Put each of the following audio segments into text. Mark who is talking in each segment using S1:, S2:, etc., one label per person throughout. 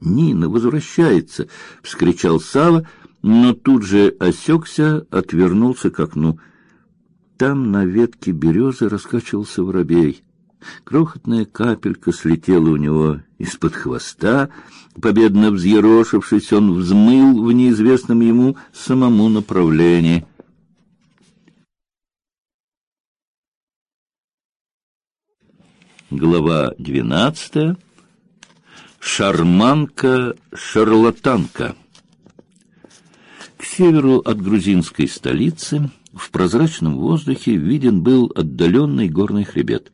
S1: Нина возвращается, вскричал Сава, но тут же осекся, отвернулся к окну. Там на ветке березы раскачивался воробей. Крохотная капелька слетела у него из-под хвоста. Победно взъерошившись, он взмыл в неизвестном ему самому направлении. Глава двенадцатая. Шарманка-шарлатанка. К северу от грузинской столицы в прозрачном воздухе виден был отдаленный горный хребет.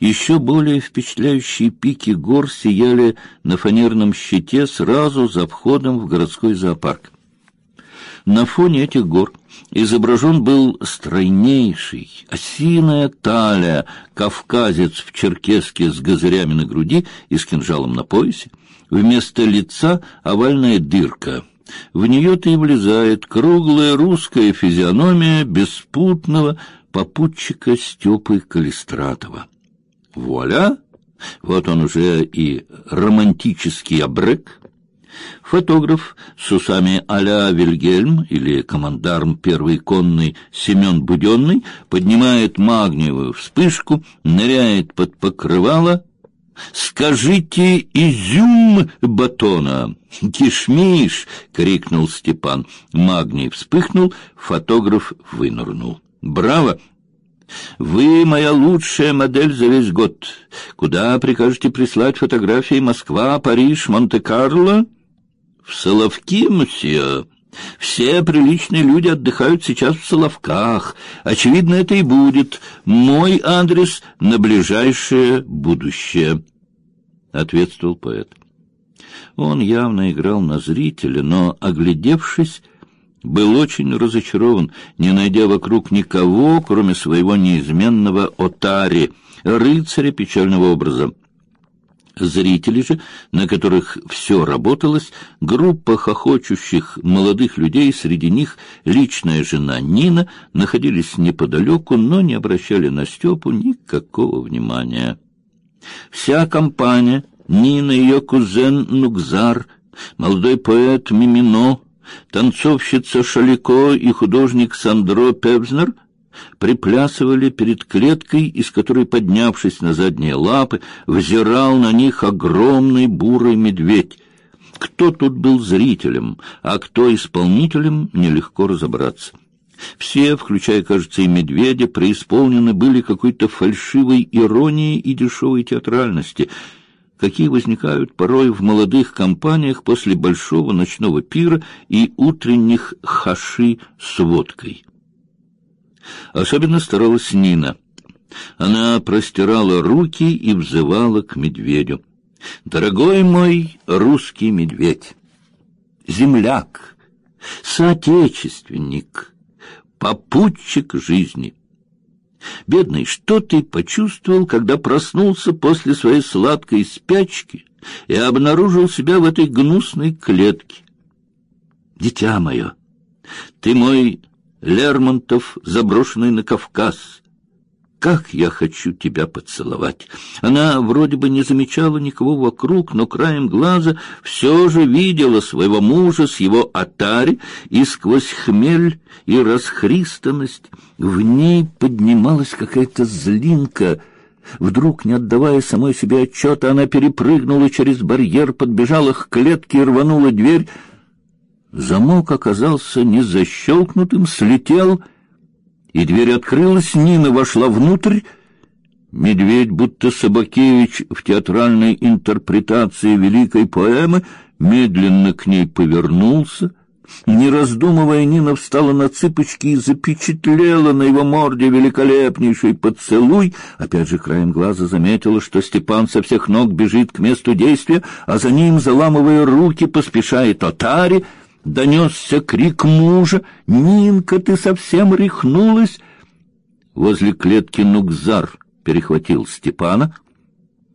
S1: Еще более впечатляющие пики гор сияли на фанерном щите сразу за входом в городской зоопарк. На фоне этих гор изображен был стройнейший, осиная талия, кавказец в черкеске с газырями на груди и с кинжалом на поясе, вместо лица овальная дырка. В нее-то и влезает круглая русская физиономия беспутного попутчика Степы Калистратова. Вуаля! Вот он уже и романтический обрык, Фотограф с усами а-ля Вильгельм или командарм первой конной Семен Буденный поднимает магниевую вспышку, ныряет под покрывало. «Скажите изюм батона!» «Кишмиш!» — крикнул Степан. Магний вспыхнул, фотограф вынырнул. «Браво!» Вы моя лучшая модель за весь год. Куда прикажете прислать фотографии Москва, Париж, Монте-Карло? В Соловки, мсье. Все приличные люди отдыхают сейчас в Соловках. Очевидно, это и будет мой адрес на ближайшее будущее, ответствовал поэт. Он явно играл на зрителя, но, оглядевшись, был очень разочарован, не найдя вокруг никого, кроме своего неизменного отари, рыцаря печального образа. Зрители же, на которых все работалось, группа хохочущих молодых людей, среди них личная жена Нина, находились неподалеку, но не обращали на Степу никакого внимания. Вся компания, Нина, ее кузен Нукзар, молодой поэт Мимино, танцовщица Шалико и художник Сандро Певзнер — приплясывали перед клеткой, из которой, поднявшись на задние лапы, взирал на них огромный бурый медведь. Кто тут был зрителем, а кто исполнителем, нелегко разобраться. Все, включая, кажется, и медведя, преисполнены были какой-то фальшивой иронии и дешевой театральности, какие возникают порой в молодых компаниях после большого ночного пира и утренних хаши с водкой. Особенно старалась Нина. Она простирала руки и взывала к медведю. «Дорогой мой русский медведь, земляк, соотечественник, попутчик жизни». Бедный, что ты почувствовал, когда проснулся после своей сладкой спячки и обнаружил себя в этой гнусной клетке? Дитя мое, ты мой Лермонтов, заброшенный на Кавказ. Как я хочу тебя поцеловать! Она вроде бы не замечала никого вокруг, но краем глаза все же видела своего мужа с его атари, и сквозь хмель и расхристанность в ней поднималась какая-то злинка — Вдруг, не отдавая самой себе отчета, она перепрыгнула через барьер, подбежала к клетке и рванула дверь. Замок оказался не защелкнутым, слетел, и дверь открылась, Нина вошла внутрь. Медведь, будто Собакевич в театральной интерпретации великой поэмы, медленно к ней повернулся. Не раздумывая, Нина встала на цыпочки и запечатлела на его морде великолепнейший поцелуй. Опять же, краем глаза заметила, что Степан со всех ног бежит к месту действия, а за ним, заламывая руки, поспешает Отари — донесся крик мужа. «Нинка, ты совсем рехнулась!» Возле клетки Нукзар перехватил Степана,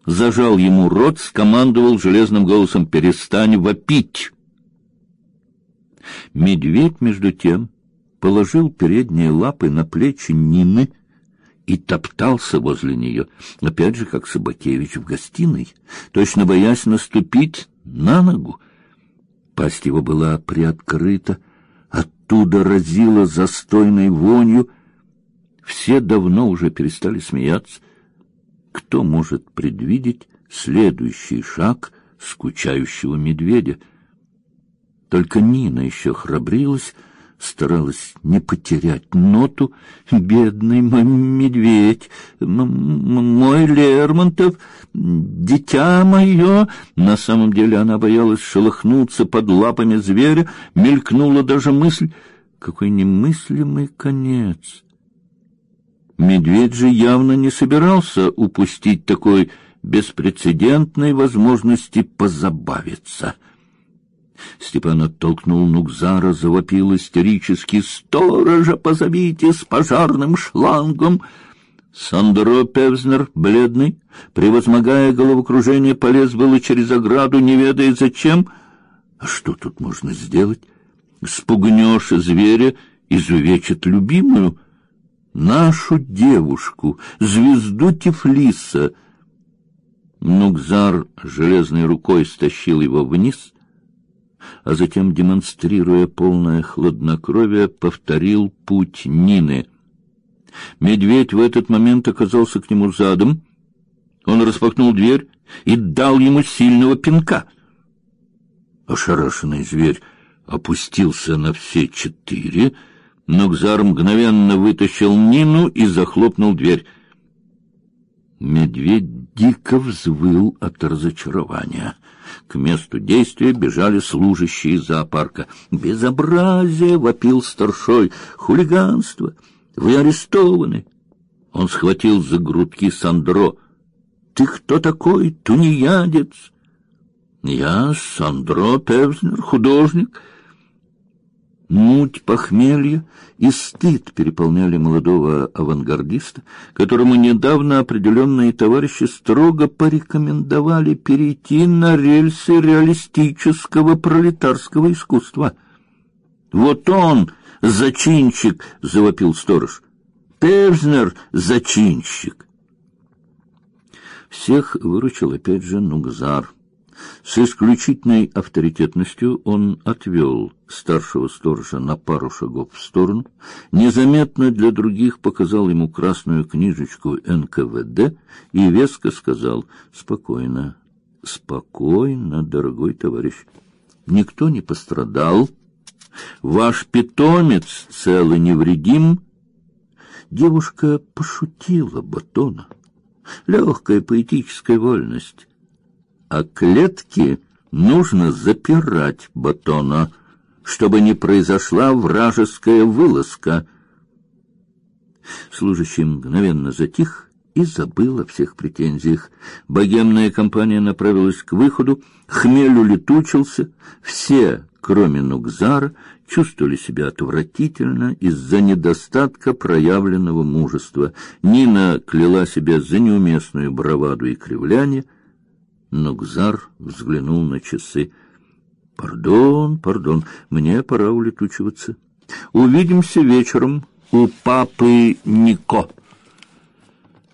S1: зажал ему рот, скомандовал железным голосом «Перестань вопить!» Медведь, между тем, положил передние лапы на плечи Нины и топтался возле нее, опять же, как Собакевич в гостиной, точно боясь наступить на ногу. Пасть его была приоткрыта, оттуда разило застойной вонью. Все давно уже перестали смеяться. Кто может предвидеть следующий шаг скучающего медведя? Только Нина еще храбрилась, старалась не потерять ноту. Бедный мой медведь, мой Лермонтов, дитя мое. На самом деле она боялась шелохнуться под лапами зверя, мелькнула даже мысль, какой немыслимый конец. Медведь же явно не собирался упустить такой беспрецедентной возможности позабавиться. Степан оттолкнул Нукзара, завопил истерически: "Сторожа позовите с пожарным шлангом!" Сандро Певзнер, бледный, превозмогая головокружение, полез было через ограду, не ведая зачем. А что тут можно сделать? Спугнешь зверя, изувечит любимую, нашу девушку, звезду Тифлиса. Нукзар железной рукой стащил его вниз, а затем, демонстрируя полное хладнокровие, повторил путь Нины. Медведь в этот момент оказался к нему задом. Он распахнул дверь и дал ему сильного пинка. Ошарашенный зверь опустился на все четыре, но Гзар мгновенно вытащил Нину и захлопнул дверь. Медведь дико взвыл от разочарования. К месту действия бежали служащие зоопарка. «Безобразие!» — вопил старшой. «Хулиганство! Вы арестованы!» Он схватил за грудки Сандро. «Ты кто такой, тунеядец?» «Я Сандро Певзнер, художник». Муть, похмелье и стыд переполняли молодого авангардиста, которому недавно определенные товарищи строго порекомендовали перейти на рельсы реалистического пролетарского искусства. «Вот он, зачинщик!» — завопил сторож. «Певзнер — зачинщик!» Всех выручил опять же Нугзар — с исключительной авторитетностью он отвел старшего сторожа на пару шагов в сторону, незаметно для других показал ему красную книжечку НКВД и веско сказал «Спокойно, спокойно, дорогой товарищ, никто не пострадал, ваш питомец цел и невредим». Девушка пошутила Батона. Легкая поэтическая вольность а клетки нужно запирать батона, чтобы не произошла вражеская вылазка. Служащий мгновенно затих и забыл о всех претензиях. Богемная компания направилась к выходу, хмель улетучился, все, кроме Нукзара, чувствовали себя отвратительно из-за недостатка проявленного мужества. Нина кляла себя за неуместную браваду и кривляние, но Гзар взглянул на часы. «Пардон, пардон, мне пора улетучиваться. Увидимся вечером у папы Нико».